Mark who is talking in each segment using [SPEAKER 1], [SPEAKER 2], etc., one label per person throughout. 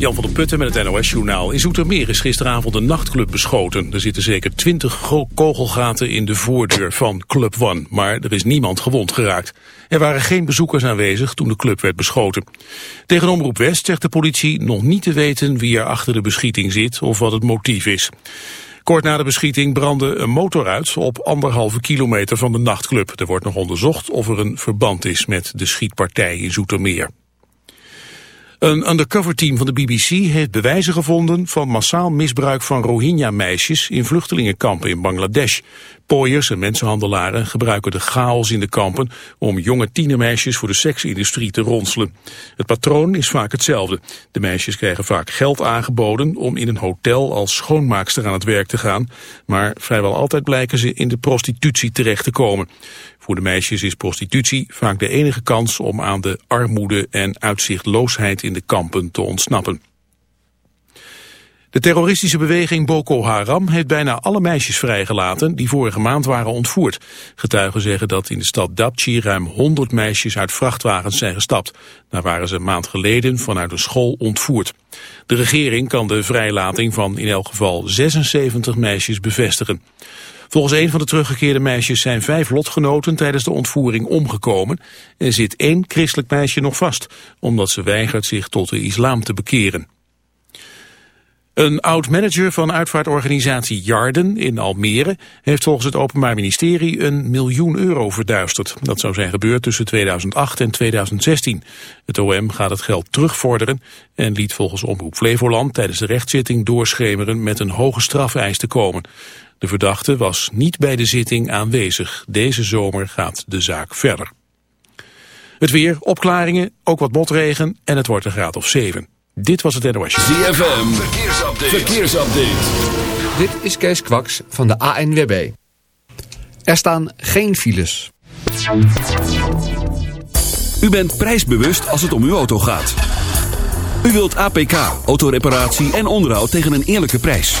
[SPEAKER 1] Jan van der Putten met het NOS-journaal. In Zoetermeer is gisteravond een nachtclub beschoten. Er zitten zeker twintig kogelgaten in de voordeur van Club One. Maar er is niemand gewond geraakt. Er waren geen bezoekers aanwezig toen de club werd beschoten. Tegen Omroep West zegt de politie nog niet te weten wie er achter de beschieting zit of wat het motief is. Kort na de beschieting brandde een motor uit op anderhalve kilometer van de nachtclub. Er wordt nog onderzocht of er een verband is met de schietpartij in Zoetermeer. Een undercover team van de BBC heeft bewijzen gevonden van massaal misbruik van Rohingya-meisjes in vluchtelingenkampen in Bangladesh. Pooiers en mensenhandelaren gebruiken de chaos in de kampen om jonge tienermeisjes voor de seksindustrie te ronselen. Het patroon is vaak hetzelfde. De meisjes krijgen vaak geld aangeboden om in een hotel als schoonmaakster aan het werk te gaan, maar vrijwel altijd blijken ze in de prostitutie terecht te komen. Voor de meisjes is prostitutie vaak de enige kans om aan de armoede en uitzichtloosheid in de kampen te ontsnappen. De terroristische beweging Boko Haram heeft bijna alle meisjes vrijgelaten die vorige maand waren ontvoerd. Getuigen zeggen dat in de stad Dapchi ruim 100 meisjes uit vrachtwagens zijn gestapt. Daar waren ze een maand geleden vanuit een school ontvoerd. De regering kan de vrijlating van in elk geval 76 meisjes bevestigen. Volgens een van de teruggekeerde meisjes zijn vijf lotgenoten tijdens de ontvoering omgekomen en zit één christelijk meisje nog vast, omdat ze weigert zich tot de islam te bekeren. Een oud-manager van uitvaartorganisatie Jarden in Almere heeft volgens het Openbaar Ministerie een miljoen euro verduisterd. Dat zou zijn gebeurd tussen 2008 en 2016. Het OM gaat het geld terugvorderen en liet volgens Omroep Flevoland tijdens de rechtszitting doorschemeren met een hoge strafeis te komen. De verdachte was niet bij de zitting aanwezig. Deze zomer gaat de zaak verder. Het weer, opklaringen, ook wat motregen en het wordt een graad of 7. Dit was het NOS.
[SPEAKER 2] ZFM, verkeersupdate. verkeersupdate.
[SPEAKER 3] Dit is Kees Kwaks van de ANWB. Er staan geen files.
[SPEAKER 2] U bent prijsbewust als het om uw auto gaat. U wilt APK, autoreparatie en onderhoud tegen een eerlijke prijs.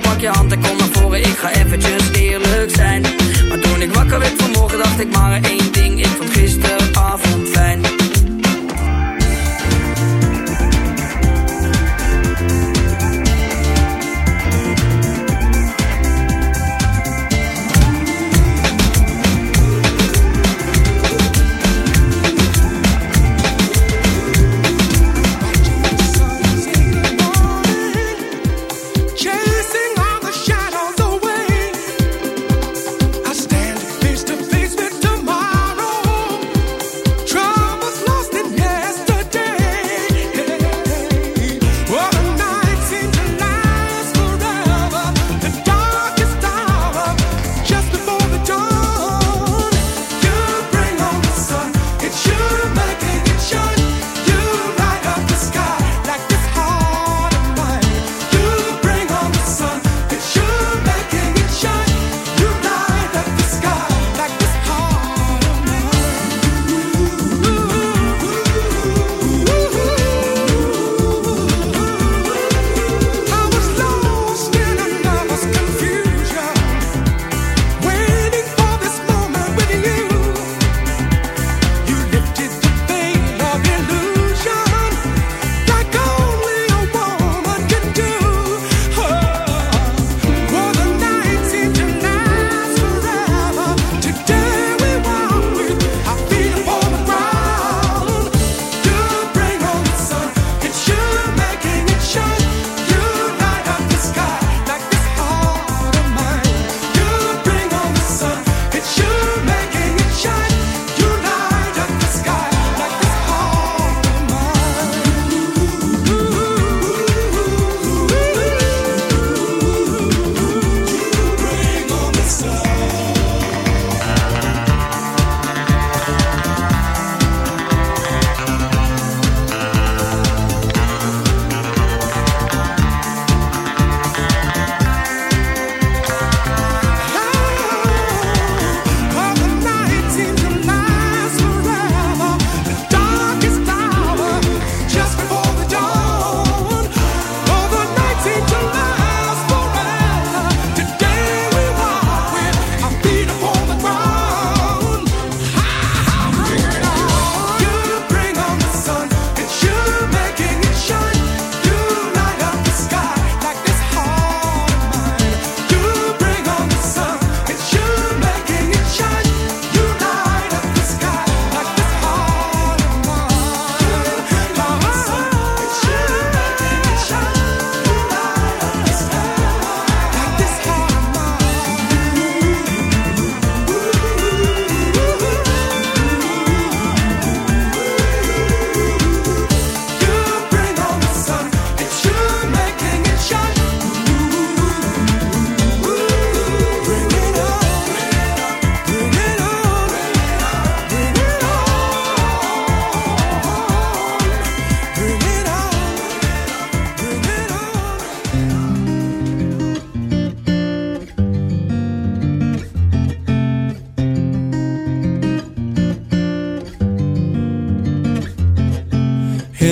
[SPEAKER 4] pak je hand en kom naar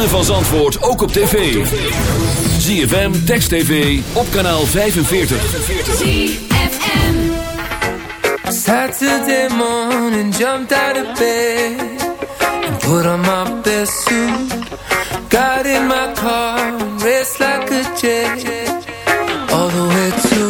[SPEAKER 5] ritme van Zandvoort ook op tv. ZFM, Text TV, op kanaal 45.
[SPEAKER 6] ZFM Saturday morning, jumped out of bed And put on my best suit Got in my car and raced like a jet All the way to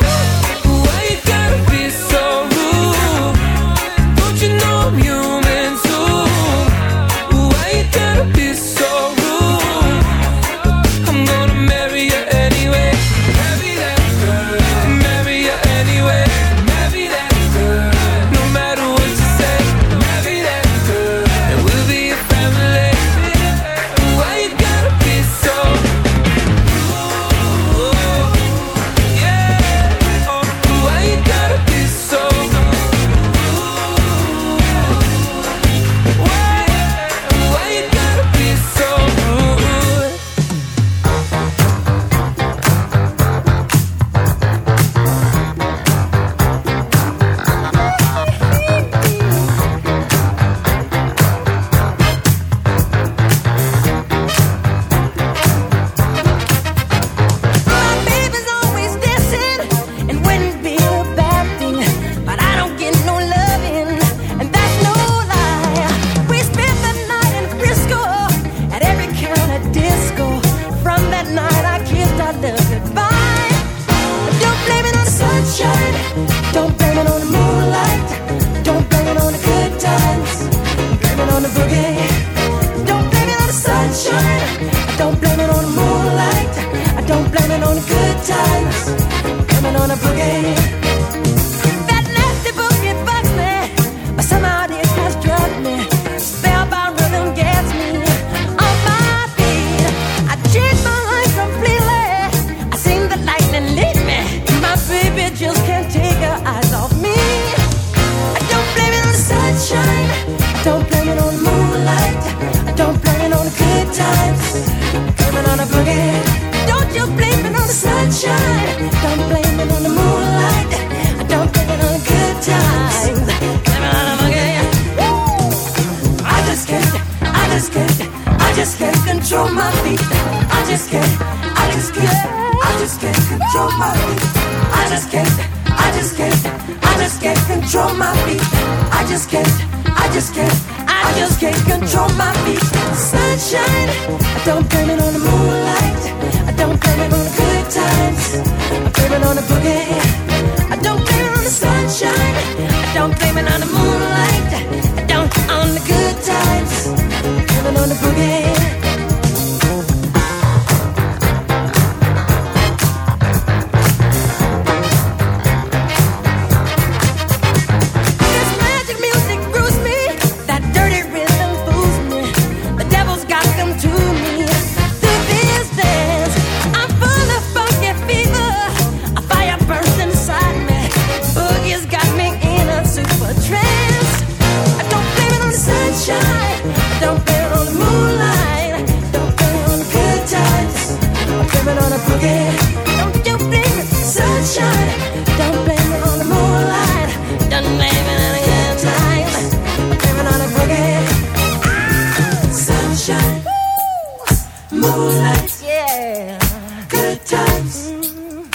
[SPEAKER 7] Moonlight. Yeah. Good times. Mm.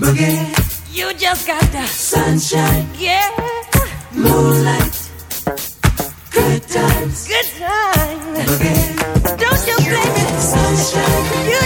[SPEAKER 7] Boogie. You just got the sunshine. Yeah. Moonlight. Good times. Good times. Boogie. Don't you blame it. Sunshine. You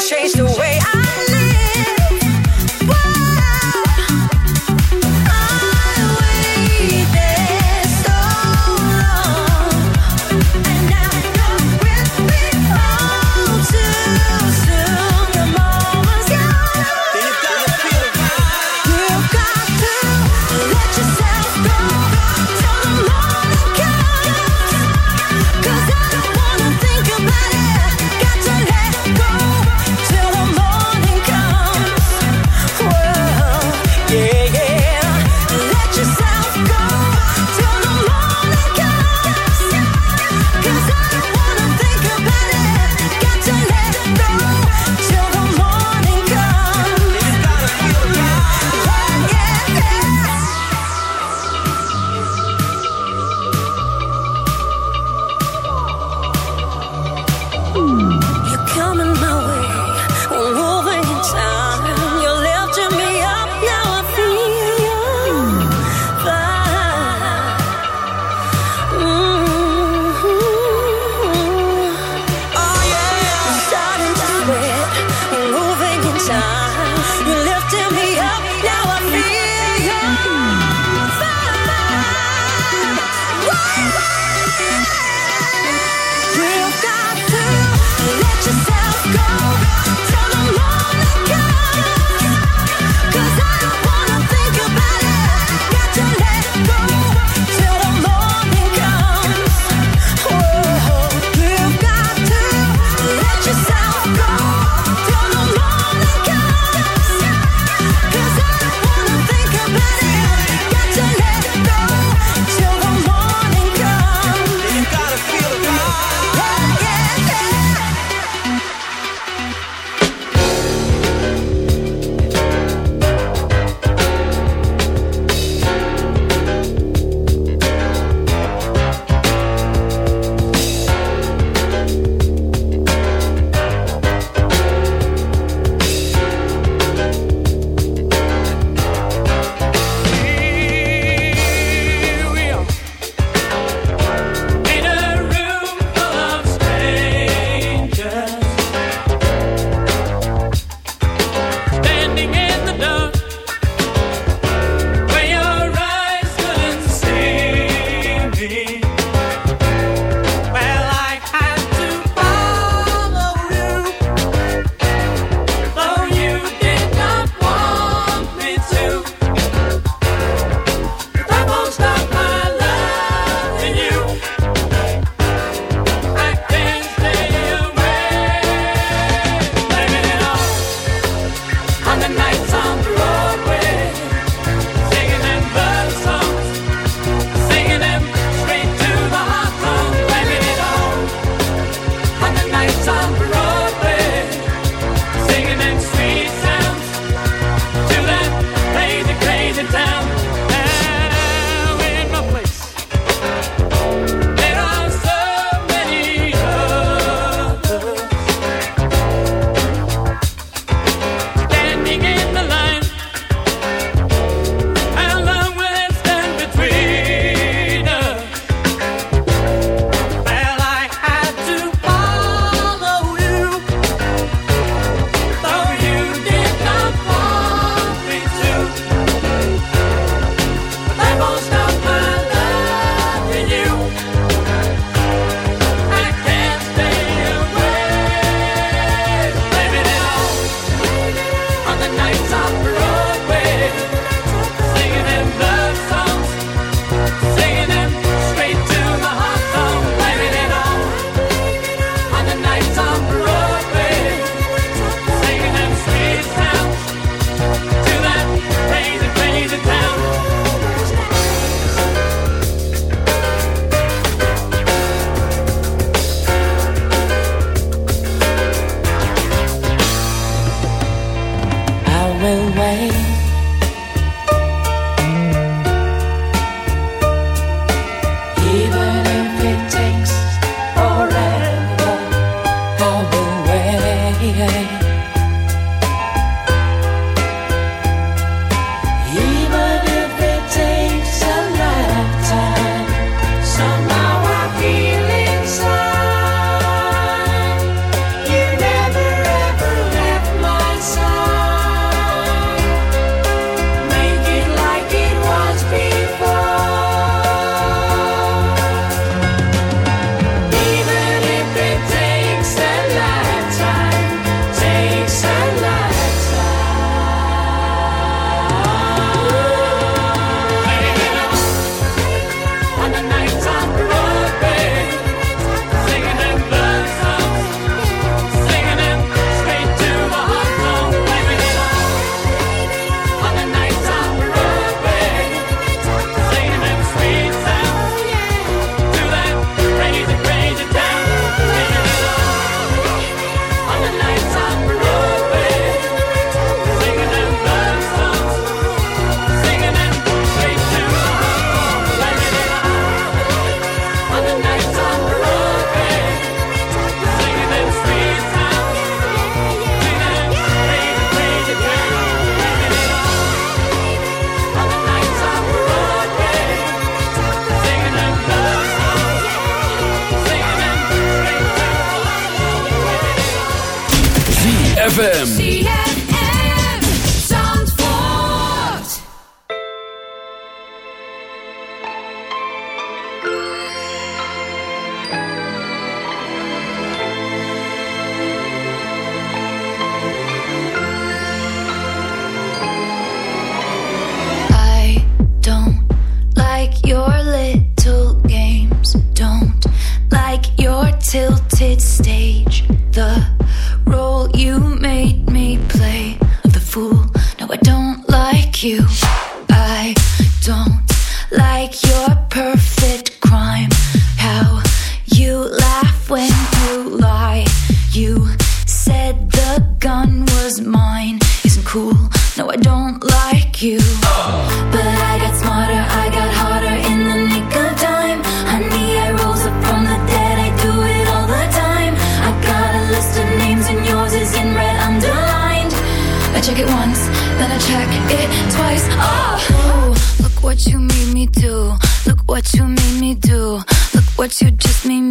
[SPEAKER 8] Change the way I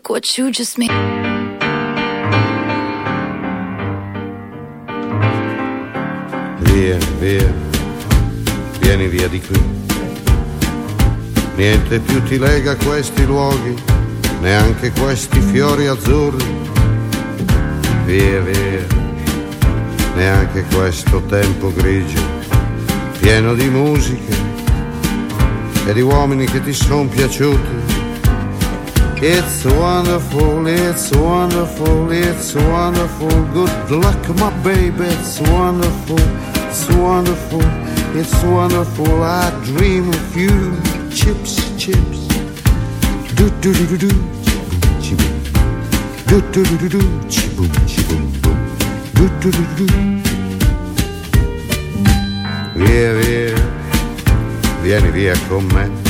[SPEAKER 9] Look what you just made.
[SPEAKER 10] Via, via, vieni via di qui. Niente più ti lega questi luoghi, neanche questi fiori azzurri. Via, via, neanche questo tempo grigio, pieno di musiche e di uomini che ti sono piaciuti. It's wonderful, it's wonderful, it's wonderful. Good luck, my baby, it's wonderful, it's wonderful, it's wonderful. I dream of you, chips, chips. Do do do do do, chiboom, do do do do do, chiboom, chiboom, boom. Do do do do do. Via, via, vieni via con me.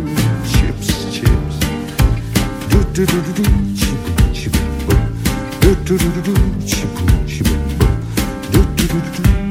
[SPEAKER 10] Do-do-do-do-chibu-chibu-bu. Do-do-do-do-chibu-chibu-bu. Do-do-do-do-chibu-chibu-bu.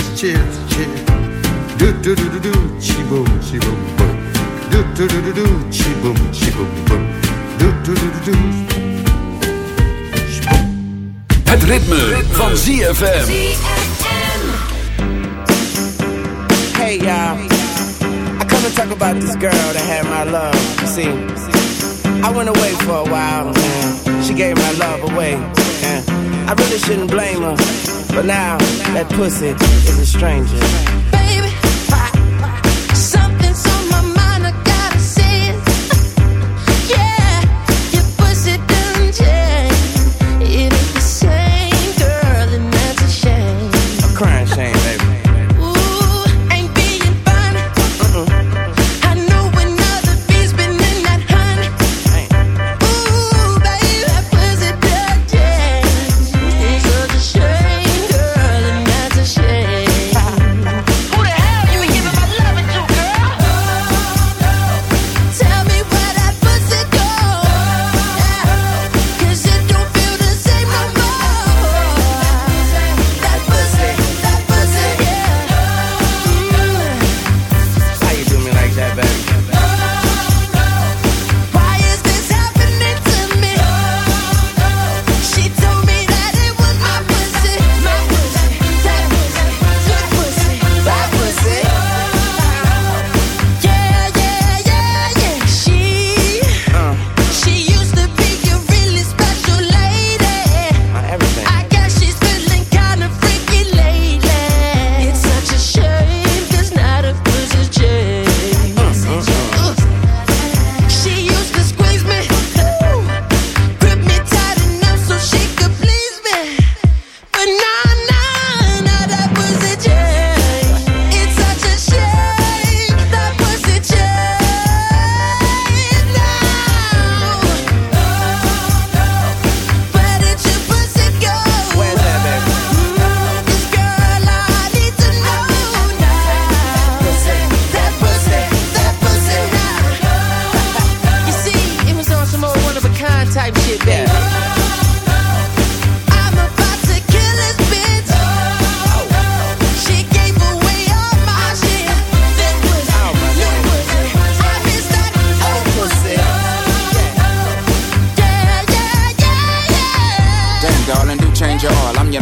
[SPEAKER 10] chips, chips. Do do do do do, chi boom, chi boom boom. Do do do do do, chi boom, chi boom boom. Do do do do do.
[SPEAKER 5] Het ritme, van ZFM.
[SPEAKER 11] Hey y'all, I come to talk about this girl that had my love. See, I went away for a while and she gave my love away. And I really shouldn't blame her, but now that pussy is a stranger.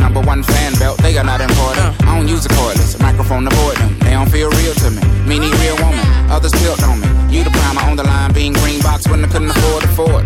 [SPEAKER 12] Number one fan belt. They are not important. I don't use a cordless microphone avoid them. They don't feel real to me. Me need real woman. Others built on me. You the primer on the line, being green box when I couldn't afford to afford.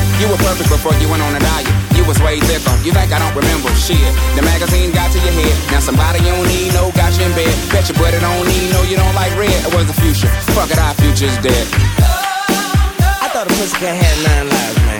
[SPEAKER 12] You were perfect before you went on a diet. You was way thicker. You think I don't remember shit? The magazine got to your head. Now somebody you don't need no got you in bed. Bet you but it don't need no you don't like red. It was the future. Fuck it, our future's dead.
[SPEAKER 11] I thought a pussy cat had nine lives,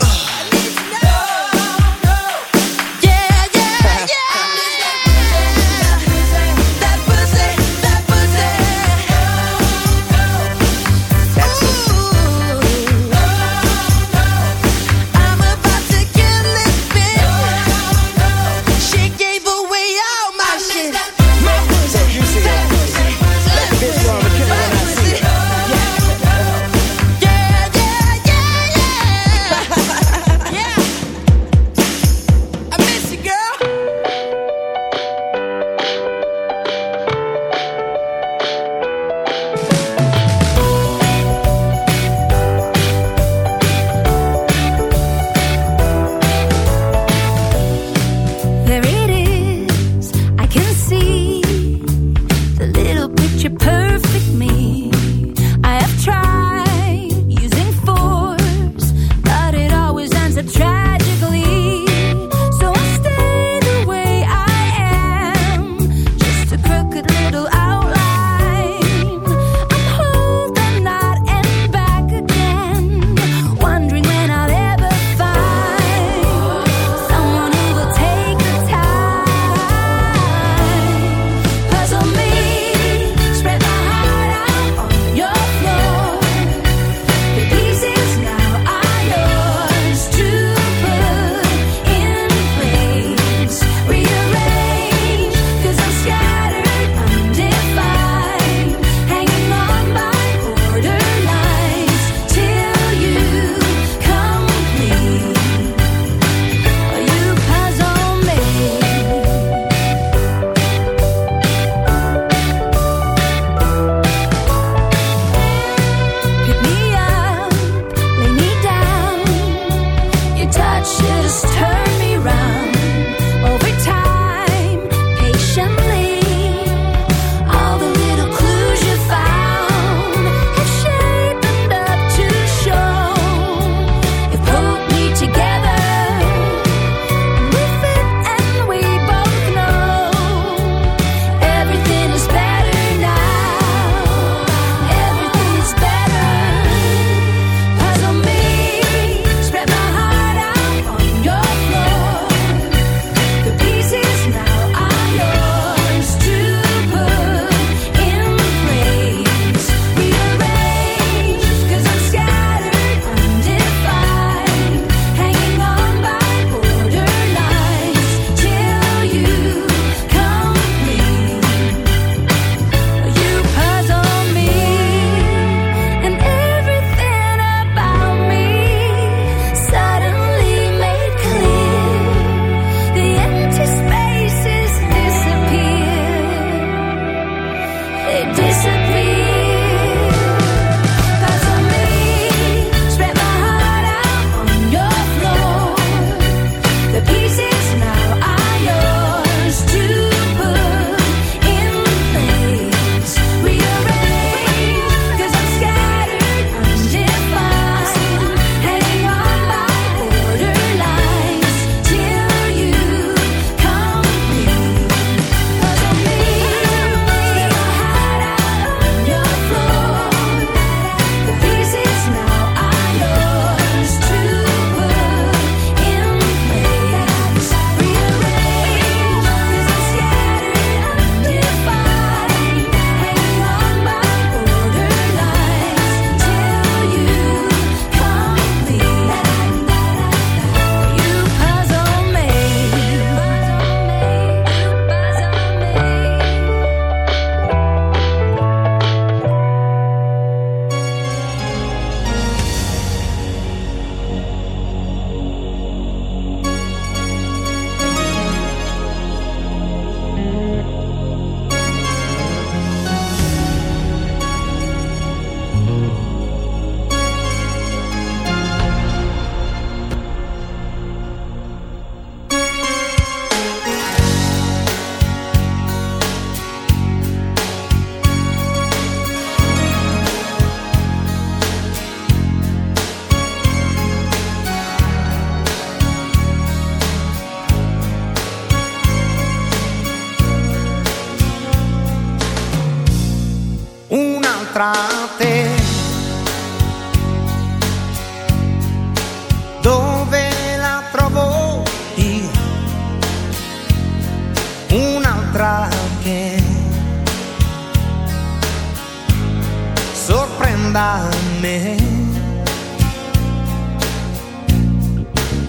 [SPEAKER 13] sorprenda me.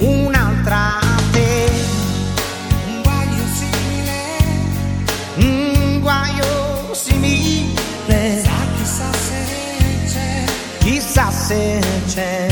[SPEAKER 13] Un'altra te. Un guaio simile. Un guaio simile. Chissà se c'è. Chissà se c'è.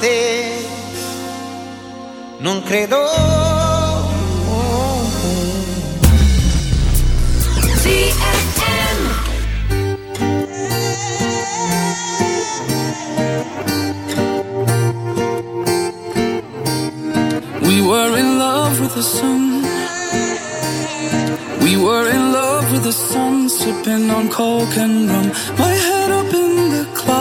[SPEAKER 13] Te non credo.
[SPEAKER 6] We were in love with the sun. We were in love with the sun, sipping on coke and rum. My head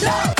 [SPEAKER 8] Show!